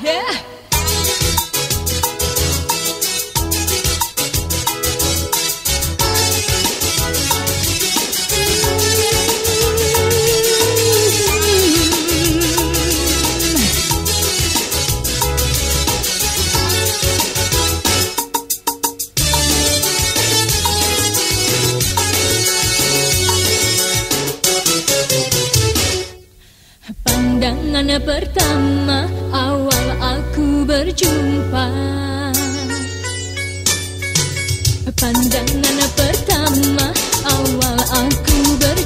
yeah. Pandangan pertama berjumpa. Pandangan pertama awal aku berjumpa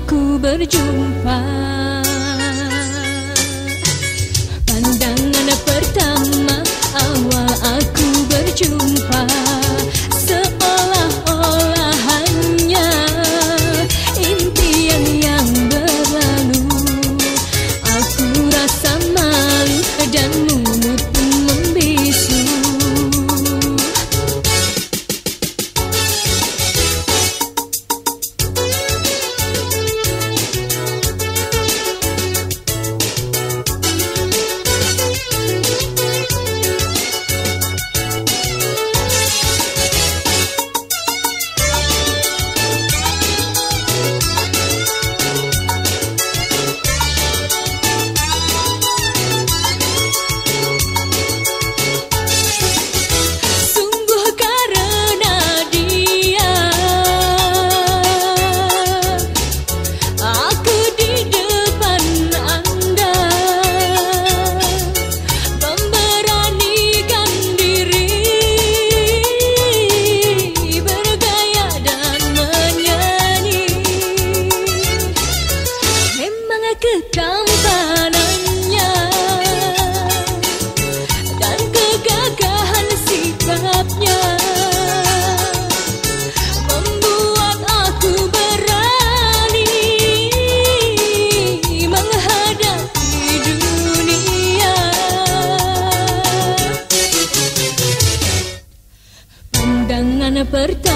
aku berjumpa. Pandangan pertama despertar.